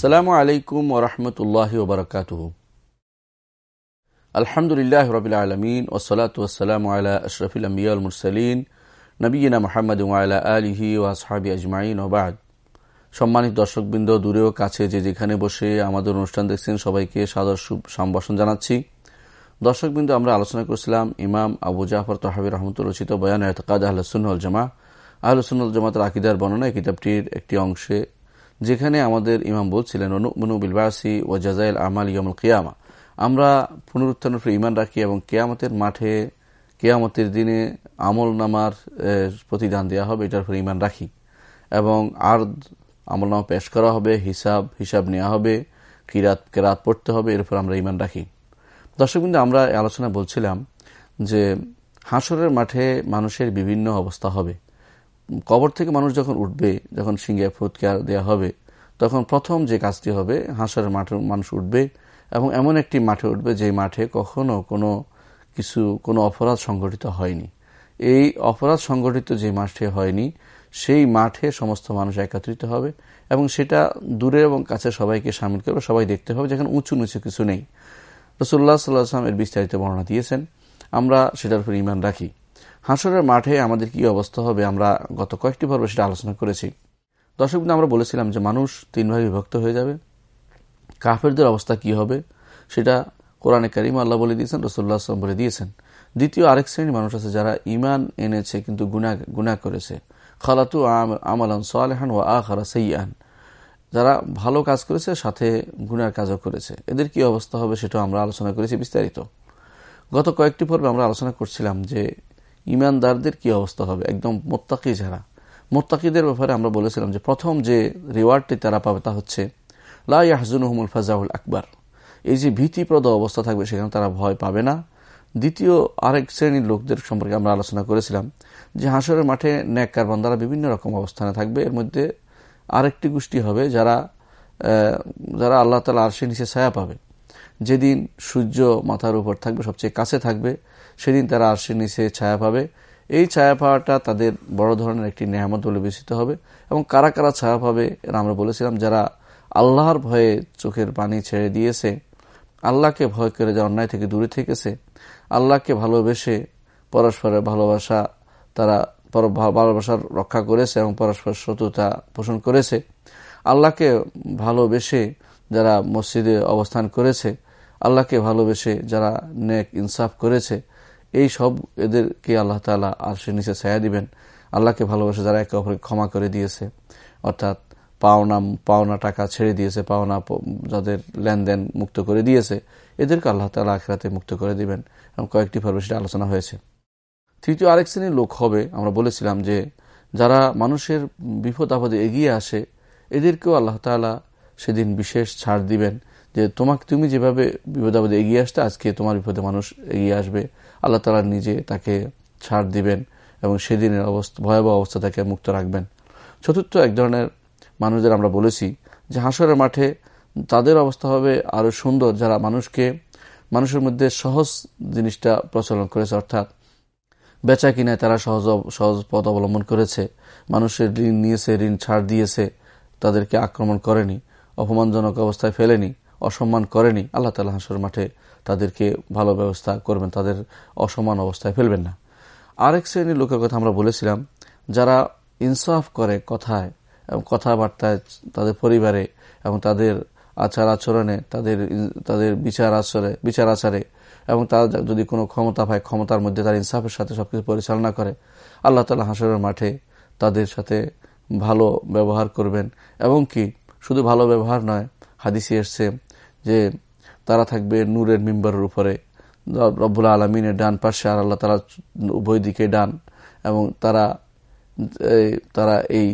আসসালামু আলাইকুম ওরহমতুল্লাহ ওবরকাত আলহামদুলিল্লাহ রবিল আলমিন ওসলাত ওসালাম আলা আশরফিল আম্বিয়াল মুরসালিন নবীনা মোহাম্মদ আলা আলিহি ওয়াসহাবি আজমাইন ওবাদ সম্মানিত দর্শকবৃন্দ দূরেও কাছে যে যেখানে বসে আমাদের অনুষ্ঠান দেখছেন, সবাইকে সাদর সম্ভাষণ জানাচ্ছি। দর্শকবৃন্দ, আমরা আলোচনা করেছিলাম ইমাম আবু জাফর তহাবি রহমতুল রচিত বয়ান এতকাদ আহলসুল জামা আহলসুল জামাতের আকিদার বর্ণনা এই কিতাবটির একটি অংশে যেখানে আমাদের ইমাম বলছিলেন অনুমনু বিলবাসী ও জাজাইল আমাল ইয়ামুল কিয়ামা আমরা পুনরুত্থানের উপরে ইমান রাখি এবং কেয়ামতের মাঠে, কেয়ামতের দিনে আমল নামার প্রতিদান দেওয়া হবে, এটার উপরে ইমান রাখি। এবং আর আমল নামা পেশ করা হবে, হিসাব হিসাব নেওয়া হবে, কিরাত, কেরাত পড়তে হবে, এর উপর আমরা ইমান রাখি। দর্শক কিন্তু আমরা আলোচনা বলছিলাম যে হাসরের মাঠে মানুষের বিভিন্ন অবস্থা হবে। কবর থেকে মানুষ যখন উঠবে, যখন সিঙ্গে ফুৎকার দেওয়া হবে, তখন প্রথম যে কাজটি হবে, হাঁসের মাঠে মানুষ উঠবে এবং এমন একটি মাঠে উঠবে যে মাঠে কখনো কোনো কিছু, কোনো অপরাধ সংগঠিত হয়নি। এই অপরাধ সংগঠিত যে মাঠে হয়নি, সেই মাঠে সমস্ত মানুষ একত্রিত হবে এবং সেটা দূরে এবং কাছে সবাইকে সামিল করবে সবাই দেখতে হবে, যেখানে উঁচু নিচু কিছু নেই। রসুল্লাহ সাল্লাহ আসলাম এর বিস্তারিত বর্ণনা দিয়েছেন। আমরা সেটার উপর ইমান রাখি। হাসরের মাঠে আমাদের কি অবস্থা হবে আমরা গত কয়েকটি পর্ব সেটা আলোচনা করেছি। দর্শক আমরা বলেছিলাম যে মানুষ তিন ভাগে বিভক্ত হয়ে যাবে। কাফেরদের অবস্থা কি হবে সেটা কোরআনে কারিম আল্লাহ বলে দিয়েছেন রসুল্লাহ আসলাম বলে দিয়েছেন। দ্বিতীয় আরেক শ্রেণির মানুষ আছে যারা ইমান এনেছে কিন্তু গুনা গুনা করেছে। খালাতু আমালান সোয়ালেহান ও আখারা সৈয়ান যারা ভালো কাজ করেছে, সাথে গুনার কাজও করেছে। এদের কি অবস্থা হবে সেটাও আমরা আলোচনা করেছি বিস্তারিত। গত কয়েকটি পর্বে আমরা আলোচনা করছিলাম যে ইমানদারদের কি অবস্থা হবে? একদম মোত্তাকি যারা। মোত্তাকিদের ব্যাপারে আমরা বলেছিলাম যে প্রথম যে রিওয়ার্ডটি তারা পাবে তা হচ্ছে লাহজুনহমুল ফাজাউল আকবর। এই যে ভীতিপ্রদ অবস্থা থাকবে, সেখানে তারা ভয় পাবে না। দ্বিতীয় আরেক শ্রেণির লোকদের সম্পর্কে আমরা আলোচনা করেছিলাম যে হাসরের মাঠে ন্যাক কারবান্দারা বিভিন্ন রকম অবস্থানে থাকবে। এর মধ্যে আরেকটি গোষ্ঠী হবে যারা যারা আল্লাহ তালা আরশে নিচে ছায়া পাবে। যেদিন সূর্য মাথার উপর থাকবে, সবচেয়ে কাছে থাকবে সেদিন তারা আরশে নিচে ছায়া পাবে। এই ছায়া পাওয়াটা তাদের বড় ধরনের একটি নেহামত বলে বিবেচিত হবে এবং কারা কারা ছায়া পাবে এরা আমরা বলেছিলাম, যারা আল্লাহর ভয়ে চোখের পানি ছেড়ে দিয়েছে, আল্লাহকে ভয় করে যা অন্যায় থেকে দূরে থেকেছে, আল্লাহকে ভালোবেসে পরস্পরের ভালোবাসা তারা ভালোবাসার রক্ষা করেছে এবং পরস্পর শত্রুতা পোষণ করেছে, আল্লাহকে ভালোবেসে যারা মসজিদে অবস্থান করেছে, আল্লাহকে ভালোবেসে যারা নেক ইনসাফ করেছে এই সব এদেরকে আল্লাহ তালা সে নিচে ছায়া দিবেন। আল্লাহকে ভালোবাসে, যারা একে অপরকে ক্ষমা করে দিয়েছে। অর্থাৎ পাওনা পাওনা টাকা ছেড়ে দিয়েছে, পাওনা যাদের লেনদেন মুক্ত করে দিয়েছে, এদেরকে আল্লাহ তালা আখরাতে মুক্ত করে দিবেন। এবং কয়েকটি পর্বে সেটা আলোচনা হয়েছে। তৃতীয় আরেক শ্রেণির লোক হবে, আমরা বলেছিলাম যে যারা মানুষের বিপদ আপদে এগিয়ে আসে, এদেরকেও আল্লাহ তালা সেদিন বিশেষ ছাড় দিবেন যে তোমাকে, তুমি যেভাবে বিপদ আপদে এগিয়ে আসতে, আজকে তোমার বিপদে মানুষ এগিয়ে আসবে। আল্লাহ তালা নিজে তাকে ছাড় দিবেন এবং সেদিনের অবস্থা, ভয়াবহ অবস্থা তাকে মুক্ত রাখবেন। চতুর্থ, এক ধরনের মানুষদের আমরা বলেছি যে হাসরের মাঠে তাদের অবস্থা হবে আরও সুন্দর। যারা মানুষকে, মানুষের মধ্যে সহজ জিনিসটা প্রচলন করেছে, অর্থাৎ বেচা কিনায় তারা সহজ সহজ পথ অবলম্বন করেছে। মানুষের ঋণ নিয়েছে, ঋণ ছাড় দিয়েছে, তাদেরকে আক্রমণ করেনি, অপমানজনক অবস্থায় ফেলেনি। অসম্মান করেনি, আল্লাহ তালা হাসর মাঠে তাদেরকে ভালো ব্যবস্থা করবেন, তাদের অসমান অবস্থায় ফেলবেন না। আরেক শ্রেণির লোকের কথা আমরা বলেছিলাম, যারা ইনসাফ করে কথায় এবং কথাবার্তায় তাদের পরিবারে এবং তাদের আচার আচরণে, তাদের তাদের বিচার আচরে, বিচার আচারে এবং তারা যদি কোনো ক্ষমতা পায়, ক্ষমতার মধ্যে তার ইনসাফের সাথে সবকিছু পরিচালনা করে, আল্লাহ তালা হাসরের মাঠে তাদের সাথে ভালো ব্যবহার করবেন। এবং কি? শুধু ভালো ব্যবহার নয়, হাদিসি এসছে যে তারা থাকবে নূরের মিম্বারের উপরে। রব্বুল আলমিনের ডান পাশে আর আল্লাহ তালা উভয় দিকে ডান। এবং তারা তারা এই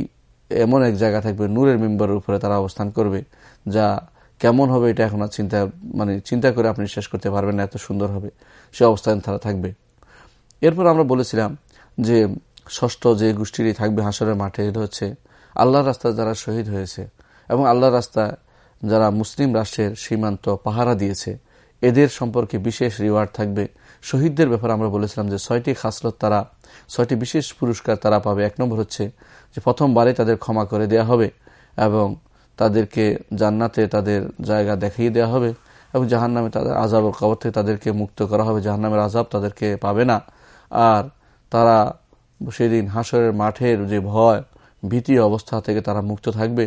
এমন এক জায়গা থাকবে নূরের মেম্বারের উপরে তারা অবস্থান করবে, যা কেমন হবে এটা এখন চিন্তা মানে চিন্তা করে আপনি শেষ করতে পারবেন না, এত সুন্দর হবে। সে অবস্থান তারা থাকবে। এরপর আমরা বলেছিলাম যে ষষ্ঠ যে গোষ্ঠীটি থাকবে হাসরের মাঠে, এটা হচ্ছে আল্লাহর রাস্তা যারা শহীদ হয়েছে। এবং আল্লাহর রাস্তায় যারা মুসলিম রাষ্ট্রের সীমান্ত পাহারা দিয়েছে, এদের সম্পর্কে বিশেষ রিওয়ার্ড থাকবে। শহীদদের ব্যাপারে আমরা বলেছিলাম যে ছয়টি খাসলত তারা, ছয়টি বিশেষ পুরস্কার তারা পাবে। এক নম্বর হচ্ছে যে প্রথমবারে তাদের ক্ষমা করে দেয়া হবে এবং তাদেরকে জান্নাতে তাদের জায়গা দেখিয়ে দেওয়া হবে এবং জাহান নামে তাদের আজাবের কবর থেকে তাদেরকে মুক্ত করা হবে। জাহান নামের আজাব তাদেরকে পাবে না। আর তারা সেদিন হাসরের মাঠের যে ভয়, ভীতি অবস্থা থেকে তারা মুক্ত থাকবে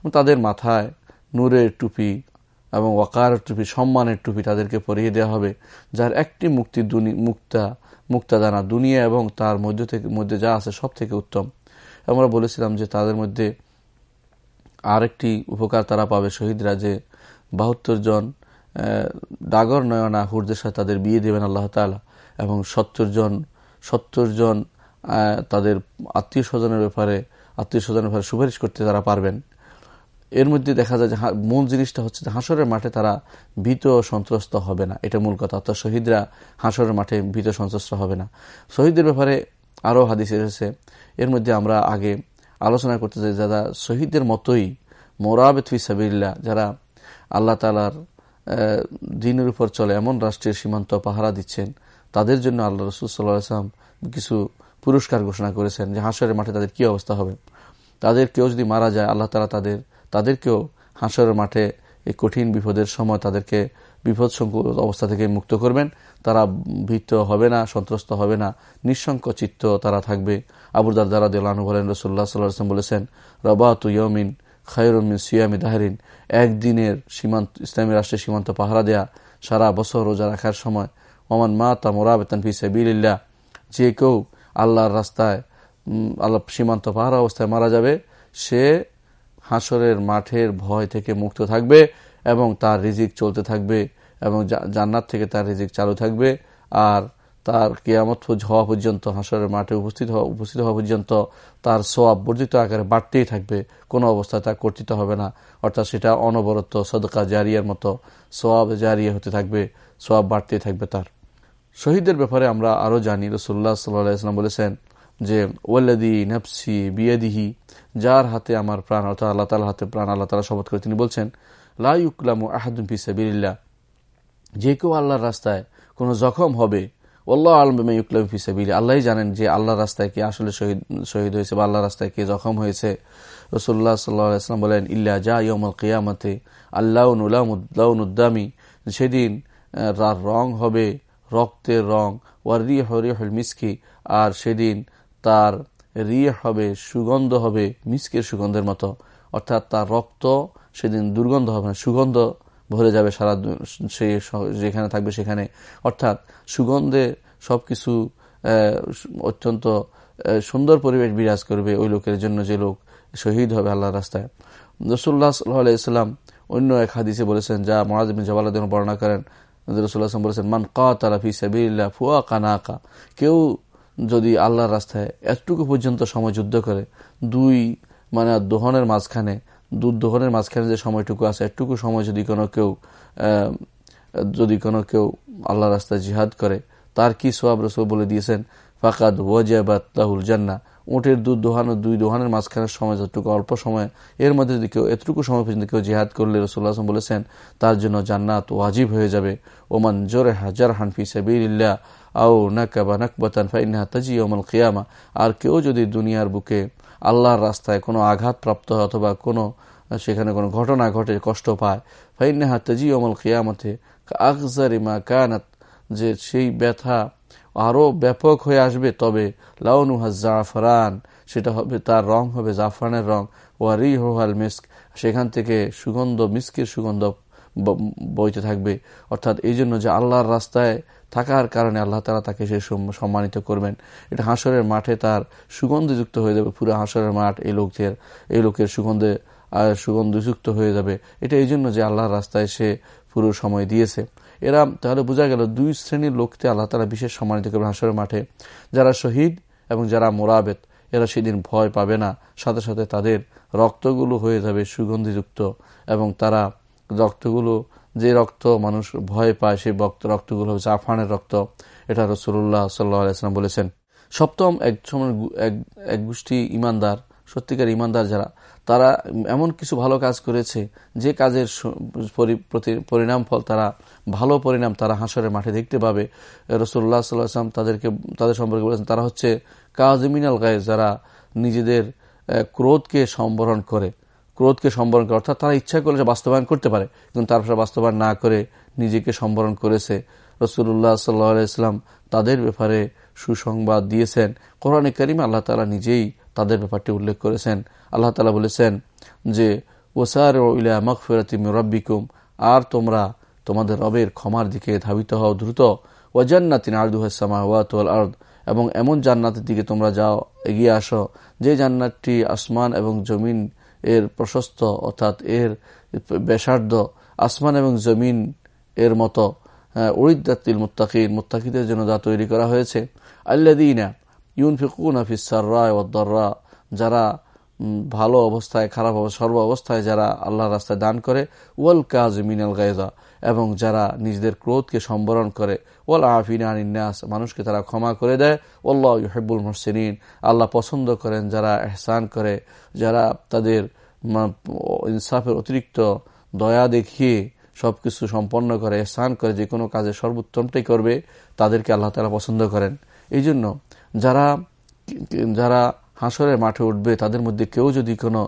এবং তাদের মাথায় নূরের টুপি এবং ওয়াকার টুপি, সম্মানের টুপি তাদেরকে পরিয়ে দেওয়া হবে, যার একটি মুক্তি মুক্তা, মুক্তাদানা দুনিয়া এবং তার মধ্যে থেকে, মধ্যে যা আছে সব থেকে উত্তম। আমরা বলেছিলাম যে তাদের মধ্যে আরেকটি উপকার তারা পাবে শহীদরা যে বাহাত্তর জন ডাগর নয়না হুরদের সাথে তাদের বিয়ে দেবেন আল্লাহ তালা এবং সত্তর জন সত্তর জন তাদের আত্মীয় স্বজনের ব্যাপারে, আত্মীয় স্বজনের ব্যাপারে সুপারিশ করতে তারা পারবেন। এর মধ্যে দেখা যায় যে মূল জিনিসটা হচ্ছে যে হাসরের মাঠে তারা ভীত সন্ত্রস্ত হবে না। এটা মূল কথা। অর্থাৎ শহীদরা হাসরের মাঠে ভীত সন্ত্রস্ত হবে না। শহীদদের ব্যাপারে আরও হাদিস এসেছে। এর মধ্যে আমরা আগে আলোচনা করতে চাই, যারা শহীদদের মতোই মোরাবেদ ফিসাবিল্লা যারা আল্লাহ তালার দিনের উপর চলে এমন রাষ্ট্রের সীমান্ত পাহারা দিচ্ছেন, তাদের জন্য আল্লাহ রসুল সাল্লাহ আসলাম কিছু পুরস্কার ঘোষণা করেছেন যে হাসরের মাঠে তাদের কি অবস্থা হবে। তাদের কেউ যদি মারা যায়, আল্লাহ তালা তাদের তাদেরকেও হাসরের মাঠে এই কঠিন বিপদের সময় তাদেরকে বিপদ অবস্থা থেকে মুক্ত করবেন। তারা ভীত হবে না, সন্ত্রস্ত হবে না। নিঃসংক চিত্ত তারা থাকবে। আবুদার দ্বারা দেলানু বলেন রসুল্লাহ সাল্লাম বলেছেন, রবাত ইয়মিন খায়রমিন সিয়ামি দাহরিন। একদিনের সীমান্ত ইসলামী রাষ্ট্রের সীমান্ত পাহারা দেয়া সারা বছর রোজা রাখার সময়, ওমান মা তা মোরাবেতন ফি সাবিল্লা যে কেউ আল্লাহর রাস্তায় আল্লাহ সীমান্ত পাহারা অবস্থায় মারা যাবে, সে হাসরের মাঠের ভয় থেকে মুক্ত থাকবে এবং তার রিজিক চলতে থাকবে এবং জান্নাত থেকে তার রিজিক চালু থাকবে। আর তার কেয়ামত হওয়া পর্যন্ত, হাসরের মাঠে উপস্থিত হওয়া উপস্থিত হওয়া পর্যন্ত তার সোয়াব বর্ধিত আকারে বাড়তেই থাকবে। কোনো অবস্থায় তা কর্তৃত হবে না। অর্থাৎ সেটা অনবরত সদকা জারিয়ার মতো সোয়াব জারিয়া হতে থাকবে সোয়াব বাড়তেই থাকবে তার। শহীদদের ব্যাপারে আমরা আরও জানি। রসুল্লাহ সাল্লাম বলেছেন যে ওয়াল্লাদি নফসি বিয়াদিহি, যার হাতে আমার প্রাণ, অর্থাৎ আল্লাহ তালার হাতে প্রাণ, আল্লাহ তালা শপথ করে, তিনি বলছেন লাইকুলাম আহাদুম ফিসাবিল্লা যে কেউ আল্লাহর রাস্তায় কোনো জখম হবে ওল্লাহ আলম ইউকলাম ফিসাবিল আল্লাহ জানেন যে আল্লাহর রাস্তায় কে আসলে শহীদ শহীদ হয়েছে বা আল্লাহর রাস্তায় কে জখম হয়েছে। রসুল্লাহ সাল্লাম বলেন, ইল্লা যা ইয়মল কিয়ামতে আল্লাহনুদ্দামি সেদিন তার রং হবে, রক্তের রং ওয়ার রি হরিহল মিসকি। আর সেদিন তার রিয়ে হবে, সুগন্ধ হবে, মিসকের সুগন্ধের মতো। অর্থাৎ তার রক্ত সেদিন দুর্গন্ধ হবে না, সুগন্ধ ভরে যাবে সারা সে যেখানে থাকবে সেখানে। অর্থাৎ সুগন্ধে সব কিছু অত্যন্ত সুন্দর পরিবেশ বিরাজ করবে ওই লোকের জন্য যে লোক শহীদ হবে আল্লাহর রাস্তায়। রসুল্লাহ সাল্লাহ ইসলাম অন্য এক হাদিসে বলেছেন, যা মহাজ জওয়ালাদিন বর্ণনা করেন। রসুল্লাহ বলেছেন, মান কা তালা ফি সাবিল্লা ফুয়া কানাকা কেউ যদি আল্লাহর রাস্তায় এতটুকু পর্যন্ত সময় যুদ্ধ করে, দুই মানে দোহনের মাঝখানে দুধ দোহনের মাঝখানে যে সময়টুকু আছে একটুকু সময় যদি কোনো কেউ যদি কোনো কেউ আল্লাহ রাস্তায় জিহাদ করে, তার কি সোয়াব রসুল বলে দিয়েছেন? ফাকাদ ওয়াজাবাত লাহুল জান্না উঁটের দুধ দোহানো দুই দোহানের মাঝখানের সময় যতটুকু অল্প সময়, এর মধ্যে যদি কেউ এতটুকু সময় পর্যন্ত কেউ জিহাদ করলে রসুল্লাহ বলেছেন, তার জন্য জান্নাত ওয়াজিব হয়ে যাবে। ওমান জোরে হাজার হানফি সাবিল্লা আও নাকবাতান ফাইনাহা তাজি ওমাল কিয়ামা। আর কেউ যদি দুনিয়ার বুকে আল্লাহর রাস্তায় কোনো আঘাত প্রাপ্ত হয় অথবা কোনো, সেখানে কোনো ঘটনা ঘটে, কষ্ট পায় ফাইনাহা তাজি ওমল কিয়ামতে আকজারিমা কানাত, যে সেই ব্যথা আরও ব্যাপক হয়ে আসবে, তবে লাউনুহা জাফরান, সেটা হবে তার রং হবে জাফরানের রং ওয়ারি হোহাল মিস্ক, সেখান থেকে সুগন্ধ, মিস্কের সুগন্ধ বইতে থাকবে। অর্থাৎ এই জন্য যে আল্লাহর রাস্তায় থাকার কারণে আল্লাহ তালা তাকে সে সম্মানিত করবেন। এটা হাঁসরের মাঠে তার সুগন্ধযুক্ত হয়ে যাবে, পুরো হাঁসরের মাঠ এই লোকদের, এই লোকের সুগন্ধে সুগন্ধযুক্ত হয়ে যাবে। এটা এই জন্য যে আল্লাহর রাস্তায় সে পুরো সময় দিয়েছে। এরা তাহলে বোঝা গেল দুই শ্রেণির লোককে আল্লাহ তালা বিশেষ সম্মানিত করবেন হাঁসরের মাঠে। যারা শহীদ এবং যারা মোরাবেত, এরা সেদিন ভয় পাবে না। সাথে সাথে তাদের রক্তগুলো হয়ে যাবে সুগন্ধিযুক্ত এবং তারা রক্তগুলো, যে রক্ত মানুষ ভয় পায়, সেই রক্তগুলো হচ্ছে আফানের রক্ত। এটা রসুল্লাহ সাল্লাম বলেছেন। সপ্তম এক এক গোষ্ঠী ইমানদার, সত্যিকার ইমানদার যারা, তারা এমন কিছু ভালো কাজ করেছে, যে কাজের পরিণাম ফল তারা, ভালো পরিণাম তারা হাসরের মাঠে দেখতে পাবে। রসুল্লাহ সাল্লাম তাদেরকে, তাদের সম্পর্কে বলেছেন, তারা হচ্ছে কাজমিনাল গায়ে যারা নিজেদের ক্রোধকে সম্বরণ করে। ক্রোধকে সম্বরণ করে, অর্থাৎ তারা ইচ্ছা করলে বাস্তবায়ন করতে পারে, কিন্তু তারপরে বাস্তবায়ন না করে নিজেকে সম্বরণ করেছে। রসুল্লাহ সাল্লাহ ইসলাম তাদের ব্যাপারে সুসংবাদ দিয়েছেন। কোরআনে করিম আল্লাহ তালা নিজেই তাদের ব্যাপারটি উল্লেখ করেছেন। আল্লাহ তালা বলেছেন যে ওসার ইলা মকফিরাতি রব্বিকুম আর তোমরা তোমাদের রবের ক্ষমার দিকে ধাবিত হও দ্রুত। ওয়াজান্নাতিন আর্দুহাসামাওয়াত আর্দ এবং এমন জান্নাতের দিকে তোমরা যাও, এগিয়ে আসো। যে জান্নাতটি আসমান এবং জমিন এর প্রশস্ত, অর্থাৎ এর বেসার্ধ আসমান এবং জমিন এর মতো উড়িদাতিল মুত্তাকির মুত্তাকিদের জন্য যা তৈরি করা হয়েছে। আল্লাদিনা ইউন ফিকুন রায় সাররা ওদ্দররা যারা ভালো অবস্থায়, খারাপ সর্ব অবস্থায় যারা আল্লাহ রাস্তায় দান করে, ওয়াল কাজ মিনাল গায়দা এবং যারা নিজেদের ক্রোধকে সম্বরণ করে, ওয়াল আফিনা ইন্নাস মানুষকে তারা ক্ষমা করে দেয় ওল্লাহ ইহেবুল মহসিন আল্লাহ পছন্দ করেন যারা এহসান করে, যারা তাদের ইনসাফের অতিরিক্ত দয়া দেখিয়ে সব কিছু সম্পন্ন করে, এহসান করে, যে কোনো কাজে সর্বোত্তমটাই করবে, তাদেরকে আল্লাহ তালা পছন্দ করেন। এই জন্য যারা যারা হাসরের মাঠে উঠবে, তাদের মধ্যে কেউ যদি কোনো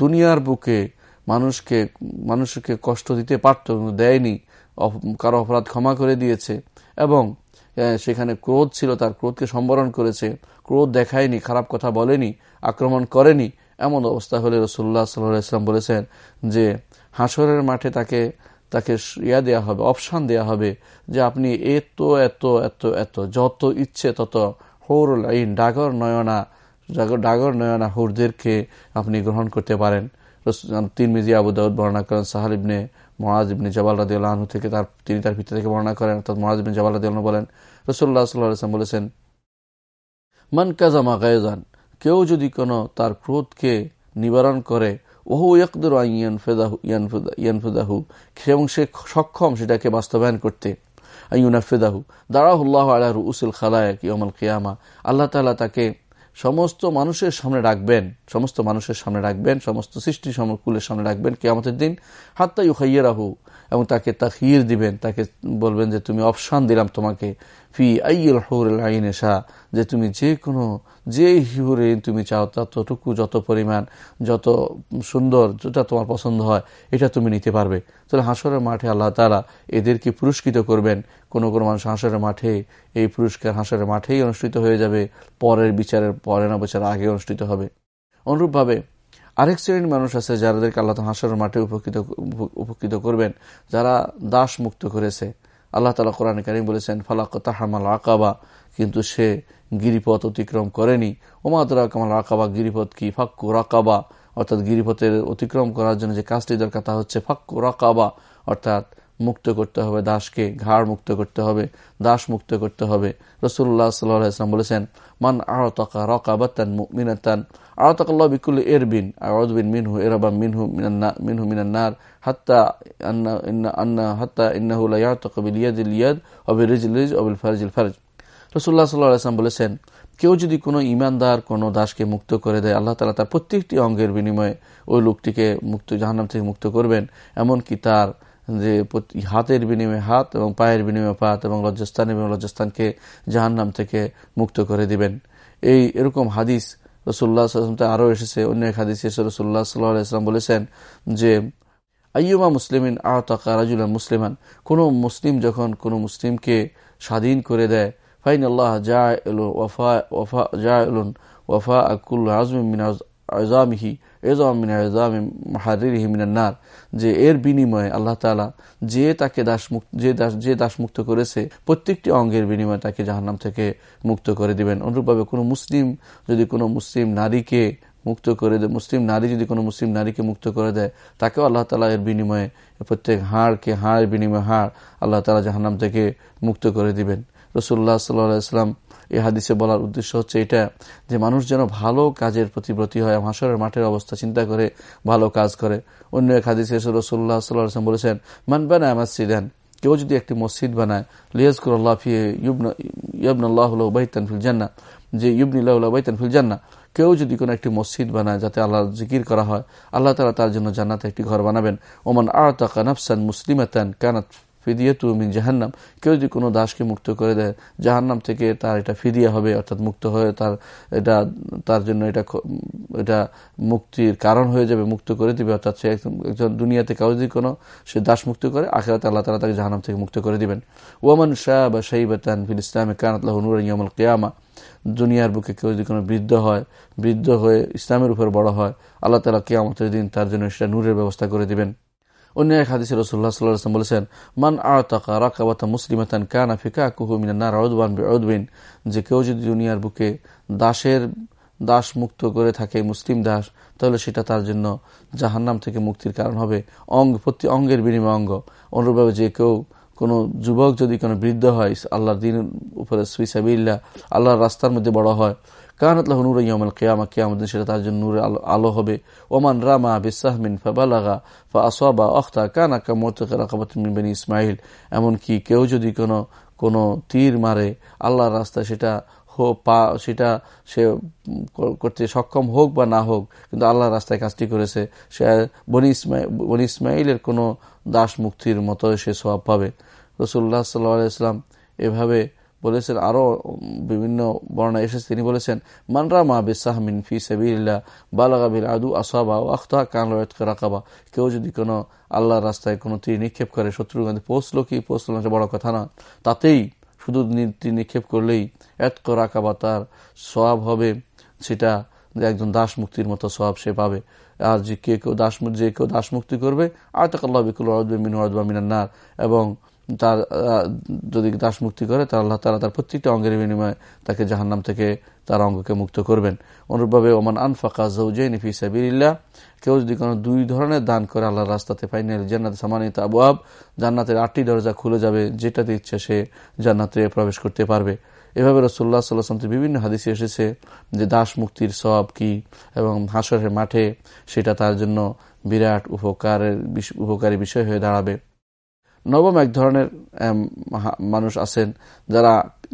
দুনিয়ার বুকে মানুষকে মানুষকে কষ্ট দিতে পারত দেয়নি কারও অপরাধ ক্ষমা করে দিয়েছে। এবং সেখানে ক্রোধ ছিল, তার ক্রোধকে সম্বরণ করেছে। ক্রোধ দেখায়নি, খারাপ কথা বলেনি, আক্রমণ করেনি। এমন অবস্থা হলে রসুল্লাহ সাল্লাহ ইসলাম বলেছেন যে হাসরের মাঠে তাকে তাকে ইয়া দেওয়া হবে, অপশান দেওয়া হবে যে, আপনি এত এত এত এত, যত ইচ্ছে তত হৌরুল আইন, ডাগর নয়না ডাগর নয়না হুরদেরকে আপনি গ্রহণ করতে পারেন। তিন মিজি আবু দাউদ বর্ণনা করেন, সাহাল ইবনে মহাজ ইবনে জবাল রাদি আল্লাহনু থেকে তার, তিনি তার পিতা থেকে বর্ণনা করেন, অর্থাৎ মহাজ ইবনে জবাল রাদি বলেন রসুল্লাহ সাল্লাম বলেছেন, মান কাজামা গায়জান কেউ যদি কোনো তার ক্রোধকে নিবারণ করে, ওহু ইয়কদুর এবং সে সক্ষম সেটাকে বাস্তবায়ন করতে আইনাফেদাহু দাঁড়াহুল্লাহ আল্লাহ উসুল খালায়ক ইয়মাল কিয়ামা, আল্লাহ তালা তাকে সমস্ত মানুষের সামনে রাখবেন, সমস্ত মানুষের সামনে রাখবেন, সমস্ত সৃষ্টি সমকুলের সামনে রাখবেন কেয়ামতের দিন। হাত্তা ইউ রাহু এবং তাকে তাকির দিবেন, তাকে বলবেন যে, তুমি অপশান দিলাম তোমাকে ফি আইল হৌর আইন এসা যে তুমি যে কোনো যে হিউরে তুমি চাও ততটুকু যত পরিমাণ, যত সুন্দর, যেটা তোমার পছন্দ হয়, এটা তুমি নিতে পারবে। তাহলে হাঁসরের মাঠে আল্লাহ তালা এদেরকে পুরস্কৃত করবেন। কোনো কোনো মানুষ হাঁসরের মাঠে, এই পুরস্কার হাঁসরের মাঠেই অনুষ্ঠিত হয়ে যাবে। পরের বিচারের পরে না বিচার আগে অনুষ্ঠিত হবে। অনুরূপভাবে আরেক শ্রেণির মানুষ আছে যাদেরকে আল্লাহ হাঁসরের মাঠে উপকৃত উপকৃত করবেন, যারা দাস মুক্ত করেছে। আল্লাহ তালা কোরআন কারিম বলেছেন ফালাক তাহামাল আকাবা কিন্তু সে গিরিপথ অতিক্রম করেনি। ওমাদরা কামাল আকাবা গিরিপথ কি? ফাক্কু রাকাবা অর্থাৎ গিরিপথের অতিক্রম করার জন্য যে কাজটি দরকার তা হচ্ছে ফাক্কু রাকাবা অর্থাৎ মুক্ত করতে হবে, দাসকে ঘাড় মুক্ত করতে হবে, দাস মুক্ত করতে হবে। রসুল্লাহ সাল্লাম বলেছেন, মান আরতকা রকাবাতান মিনাতান আরতাকাল্লাহ বিকুল এর এরবিন আউদ্বিন মিনহু এরাবা মিনহু মিনহু মিনান্নার হাত্তা হাত্তা ইন্নাহু লা বিল ইয়াদিল ইয়াদ ওয়া বিল রিজলিজ ওয়া বিল ফারজিল ফারজ। রসুল্লাহ সাল্লাহ বলেছেন, কেউ যদি কোনো ইমানদার কোনো দাসকে মুক্ত করে দেয়, আল্লাহ তালা তার প্রত্যেকটি অঙ্গের বিনিময়ে ওই লোকটিকে মুক্ত, জাহান্নাম থেকে মুক্ত করবেন, এমনকি তার যে হাতের বিনিময়ে হাত এবং পায়ের বিনিময়ে পাত এবং লজ্জাস্থান এবং লজ্জাস্থানকে জাহান্নাম থেকে মুক্ত করে দিবেন। এই এরকম হাদিস রসুল্লাহ আরও এসেছে। অন্য এক হাদিস এসে রসুল্লাহ সাল্লাহ ইসলাম বলেছেন যে, আইয়ুমা মুসলিমিন আহতাকা রাজুলান মুসলিমান। কোনো মুসলিম যখন কোনো মুসলিমকে স্বাধীন করে দেয় ফাইন আল্লাহ জা ওয়াফা ওয়াফা জা ওয়াফা আকুল আজমিন মিন আজামিহি মিনান্নার যে এর বিনিময়ে আল্লাহ তালা যে তাকে দাস যে দাস যে দাস মুক্ত করেছে, প্রত্যেকটি অঙ্গের বিনিময়ে তাকে জাহান্নাম থেকে মুক্ত করে দিবেন। অনুরূপভাবে কোনো মুসলিম যদি কোনো মুসলিম নারীকে মুক্ত করে দেয় মুসলিম নারী যদি কোনো মুসলিম নারীকে মুক্ত করে দেয়, তাকেও আল্লাহ তালা এর বিনিময়ে প্রত্যেক হাড়কে হাড়ের বিনিময়ে হাড় আল্লাহ তালা জাহান্নাম থেকে মুক্ত করে দিবেন। রসুল্লাহ সাল্লাহ ইসলাম এই হাদিসে বলার উদ্দেশ্য হচ্ছে এটা যে মানুষ যেন ভালো কাজের প্রতিব্রতী হয়, হাসরের মাঠের অবস্থা, চিন্তা করে ভালো কাজ করে। অন্য এক হাদিসে রসুল্লাহ সাল্লাম বলেছেন, মান বানায় মসজিদান কেউ যদি একটি মসজিদ বানায় লিয়াজকুর আল্লাহ ফি ইবনাল্লাহ বাইতান ফিল জান্না যে ইবনিল্লাহ বাইতান জান্না কেউ যদি কোনো একটি মসজিদ বানায় যাতে আল্লাহ জিকির করা হয়, আল্লাহ তালা তার জন্য জান্নাতে একটি ঘর বানাবেন। ওমান আতাকা নাফসান মুসলিমাতান কানাত ফিদিয়া তু মিন জাহান্নাম। কেউ যদি কোনো দাসকে মুক্ত করে দেয়, জাহান্নাম থেকে তার এটা ফিদিয়া হবে, অর্থাৎ মুক্ত হয়ে তার এটা, তার জন্য এটা এটা মুক্তির কারণ হয়ে যাবে, মুক্ত করে দিবে, অর্থাৎ সে একজন দুনিয়াতে কাউ যদি কোনো, সে দাস মুক্ত করে, আখেরাতে আল্লাহ তালা তাকে জাহান্নাম থেকে মুক্ত করে দিবেন। ওয়ামান শাহ বা শাহিবাতান ফিল ইসলামে কানাতলাহ নুর ইয়ামুল কেয়ামা। দুনিয়ার বুকে কেউ যদি কোনো বৃদ্ধ হয়, বৃদ্ধ হয়ে ইসলামের উপর বড় হয়, আল্লাহ তালা কেয়ামতের দিন তার জন্য সেটা নূরের ব্যবস্থা করে দিবেন। অন্য এক হাদিসে রসুল্লাহ সাল্লাম বলেছেন, মান আতাকা রাকাবাতা মুসলিমাতান কানা ফিকা কুহু মিনান্নার অদবান বেউদ্বিন যে কেউ যদি দুনিয়ার বুকে দাসের দাস মুক্ত করে থাকে, মুসলিম দাস, তাহলে সেটা তার জন্য জাহান্নাম থেকে মুক্তির কারণ হবে। অঙ্গ প্রতি অঙ্গের বিনিময় অঙ্গ। অনুরূপভাবে যে কেউ কোনো যুবক যদি কোনো বৃদ্ধ হয়, আল্লাহর দিন উপরে সুইসাবিল্লা আল্লাহর রাস্তার মধ্যে বড় হয় কাহানাতলাহ নূর ইয়ামাল কেয়ামা কেয়ামদিন সেটা তার জন্য নূরের আলো হবে। ওমান রামা বিসাহমিন ফাবালাগা ফা আসওয়াবা অখতা কানা কামতিন বেনি ইসমাইল এমনকি কেউ যদি কোনো কোনো তীর মারে, আল্লাহর রাস্তায় সেটা পা, সেটা সে করতে সক্ষম হোক বা না হোক, কিন্তু আল্লাহ রাস্তায় কাজটি করেছে, সে বনি ইসমাইল বনি ইসমাইলের কোনো দাস মুক্তির মতো সে স্বভাব পাবে। রসুল্লাহ সাল্লাহ ইসলাম এভাবে বলেছেন আরও বিভিন্ন বর্ণা এসেছে। তিনি বলেছেন মানরা মা বিসাহমিন ফি সাবিল্লা বালাগাবিল আদু আসাবা ও আখতা কান রাকাবা। কেউ যদি কোনো আল্লাহর রাস্তায় কোনো তীর নিক্ষেপ করে, শত্রুর মধ্যে পৌঁছলো কি, পৌঁছলো না বড় কথা না। তাতেই শুধু তীর নিক্ষেপ করলেই এত রাকাবা তার সব হবে, সেটা একজন দাস মুক্তির মতো সব সে পাবে। আর যে কে কেউ দাস যে কেউ দাস মুক্তি করবে আর তাকাল্লাহ বিকুল মিনু মিনান্নার এবং তার যদি দাস মুক্তি করে তার আল্লাহ তালা তার প্রত্যেকটা অঙ্গের বিনিময়ে তাকে জাহান্নাম থেকে তার অঙ্গকে মুক্ত করবেন। অনুরূপভাবে ওমান আনফাকা জৌজাইন ফি সাবিল্লাহ কেউ যদি কোনো দুই ধরনের দান করে আল্লাহর রাস্তাতে, ফাইনাল জান্নাত সামানিত আবু আব, জান্নাতের আটটি দরজা খুলে যাবে, যেটাতে ইচ্ছে সে জান্নাতে প্রবেশ করতে পারবে। এভাবে রসোল্লা সাল্লাহামতে বিভিন্ন হাদিসে এসেছে যে দাস মুক্তির সব কি এবং হাসরের মাঠে সেটা তার জন্য বিরাট উপকারের উপকারী বিষয় হয়ে দাঁড়াবে। নবম এক ধরনের মানুষ আছেন যারা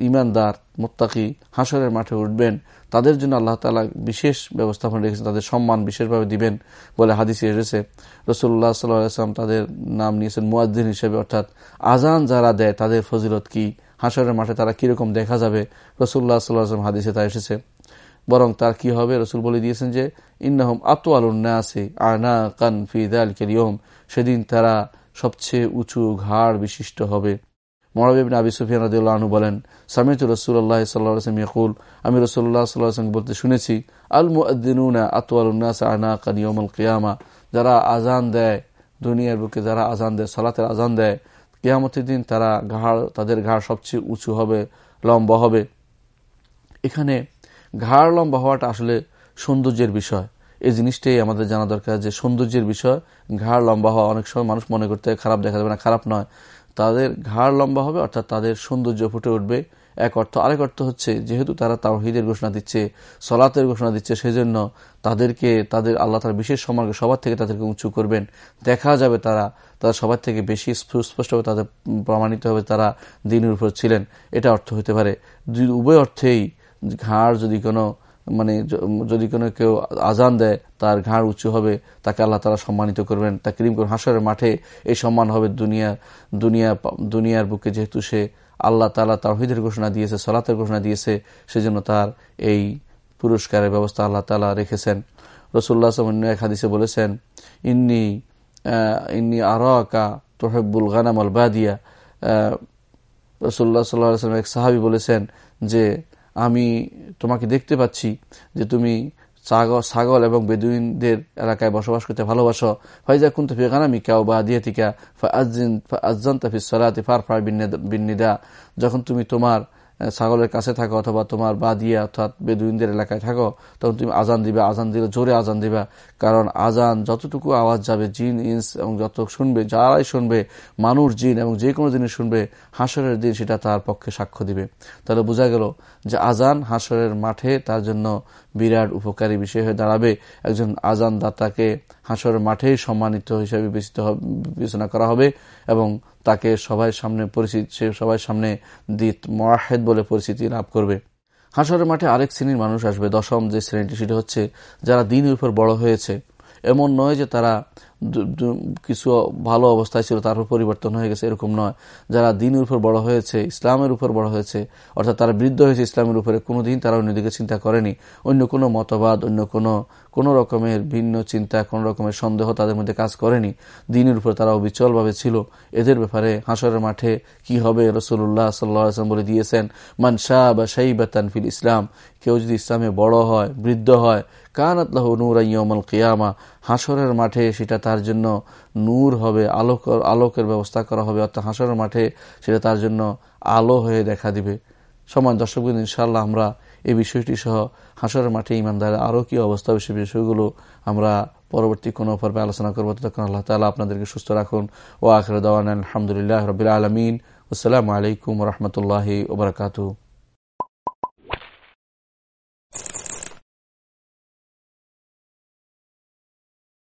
ইমানদার, মোত্তাকি, হাসরের মাঠে উঠবেন। তাদের জন্য আল্লাহ তালা বিশেষ ব্যবস্থাপনা রেখেছেন, তাদের সম্মান বিশেষভাবে দিবেন বলে হাদিসে এসেছে। রসুল্লাহ সাল্লাম তাদের নাম নিয়েছেন মুয়াদ্দিন হিসেবে, অর্থাৎ আজান যারা দেয় তাদের ফজিলত কি? হাসরের মাঠে তারা কীরকম দেখা যাবে? রসুল্লাহ সাল্লাম হাদিসে তা এসেছে। বরং তার কি হবে? রসুল বলে দিয়েছেন যে, ইন্নাহম আতো আলুন্নাসে আনা কান ফিদ আল কেরিয়ম সেদিন তারা সবচেয়ে উঁচু ঘাড় বিশিষ্ট হবে। মরাবিন আবি সুফিয়ান রাদিউল্লাহ আনু বলেন, সামিত রসুল্লাহ সাল্লাম ইয়াকুল আমি রসুল্লাহ সাল্লাহ বলতে শুনেছি আল আতওয়ালুন্নাস আনা কানিয়মল কিয়ামা যারা আজান দেয়, দুনিয়ার বুকে যারা আজান দেয়, সলাতের আজান দেয়, কেয়ামতের দিন তারা ঘাড়, তাদের ঘাড় সবচেয়ে উঁচু হবে, লম্বা হবে। এখানে ঘাড় লম্বা হওয়াটা আসলে সৌন্দর্যের বিষয়। এই জিনিসটাই আমাদের জানা দরকার যে সৌন্দর্যের বিষয়, ঘাড় লম্বা হওয়া অনেক সময় মানুষ মনে করতে খারাপ দেখা যাবে না, খারাপ নয়। তাদের ঘাড় লম্বা হবে, অর্থাৎ তাদের সৌন্দর্য ফুটে উঠবে। এক অর্থ, আরেক অর্থ হচ্ছে, যেহেতু তারা তাওহিদের ঘোষণা দিচ্ছে, সলাতের ঘোষণা দিচ্ছে, সেজন্য তাদেরকে, তাদের আল্লাহ তার বিশেষ সম্মানকে সবার থেকে তাদেরকে উঁচু করবেন। দেখা যাবে তারা তারা সবার থেকে বেশি সুস্পষ্টভাবে তাদের প্রমাণিত হবে তারা দিনের উপর ছিলেন। এটা অর্থ হতে পারে। উভয় অর্থেই ঘাড় যদি কোনো মানে যদি কোনো কেউ আজান দেয়, তার ঘাড় উঁচু হবে, তাকে আল্লাহ তালা সম্মানিত করবেন। তা ক্রিম করবেন হাসরের মাঠে এই সম্মান হবে দুনিয়া দুনিয়া দুনিয়ার বুকে যেহেতু সে আল্লাহ তালা তাহিদের ঘোষণা দিয়েছে, সলাতের ঘোষণা দিয়েছে, সেজন্য তার এই পুরস্কারের ব্যবস্থা আল্লাহ তালা রেখেছেন। রসুল্লাহ অন্য এক হাদিসে বলেছেন, ইন্নি ইন্নি আরকা তোহেবুল গানাম বাদিয়া। রসুল্লাহ সাল্লাহ এক সাহাবি বলেছেন যে আমি তোমাকে দেখতে পাচ্ছি যে তুমি ছাগল এবং বেদুইনদের এলাকায় বসবাস করতে ভালোবাসো। ফাইজা কুন্ত ফিগানামি কাউ বা দিয়াতিকা আজান তাফিস সরাতে ফার ফার বিন্নিদা যখন তুমি তোমার ছাগলের কাছে থাকো অথবা তোমার বাদিয়া অর্থাৎ বেদুইনদের এলাকায় থাকো, তখন তুমি আজান দিবা। আজান দিলে জোরে আজান দিবা। কারণ আজান যতটুকু আওয়াজ যাবে, জিন, ইন্স এবং যত শুনবে, যারাই শুনবে, মানুষ, জিন এবং যে কোনো জিনিস শুনবে, হাসরের দিন সেটা তার পক্ষে সাক্ষ্য দিবে। তাহলে বোঝা গেল যে আজান হাসরের মাঠে তার জন্য বিরাট উপকারী বিষয় হয়ে দাঁড়াবে। একজন আজান দাতাকে হাসরের মাঠেই সম্মানিত হিসেবে বিবেচনা করা হবে এবং তাকে সবাই সামনে পরিচিত, সে সবাই সামনে দিত মরাহেদ বলে পরিচিতি লাভ করবে। হাঁসরের মাঠে আরেক শ্রেণির মানুষ আসবে, দশম যে শ্রেণীটি, সেটি হচ্ছে যারা দিনের উপর বড় হয়েছে। এমন নয় যে তারা কিছু ভালো অবস্থায় ছিল তারপর পরিবর্তন হয়ে গেছে, এরকম নয়। যারা দিনের উপর বড় হয়েছে, ইসলামের উপর বড় হয়েছে, অর্থাৎ তারা বৃদ্ধ হয়েছে ইসলামের উপরে, কোনোদিন তারা অন্যদিকে চিন্তা করেনি। অন্য কোনো মতবাদ, অন্য কোনো কোনো রকমের ভিন্ন চিন্তা, কোনো রকমের সন্দেহ তাদের মধ্যে কাজ করেনি। দিনের উপর তারা অবিচলভাবে ছিল। এদের ব্যাপারে হাসরের মাঠে কি হবে রসুল্লাহ সাল্লাম বলে দিয়েছেন মানসা বা শাইবাতান ফিল ইসলাম কেউ যদি ইসলামে বড় হয়, বৃদ্ধ হয় নূর ইয়মল কিয়ামা হাসরের মাঠে সেটা তার জন্য নূর হবে, আলোক, আলোকের ব্যবস্থা করা হবে। অর্থাৎ হাসরের মাঠে সেটা তার জন্য আলো হয়ে দেখা দিবে। সমান দর্শকবৃন্দ ইনশাল্লাহ আমরা এই বিষয়টি সহ হাসরের মাঠে ইমানদারের আরও কি অবস্থা হবে বিষয় বিষয়গুলো আমরা পরবর্তী কোনো পর্বে আলোচনা করব। তখন আল্লাহ তালা আপনাদেরকে সুস্থ রাখুন। ও আখর দাওয়ান আলহামদুলিল্লাহ রবিল আলমিন। আসসালামু আলাইকুম রহমতুল্লাহি ওবরাকাতু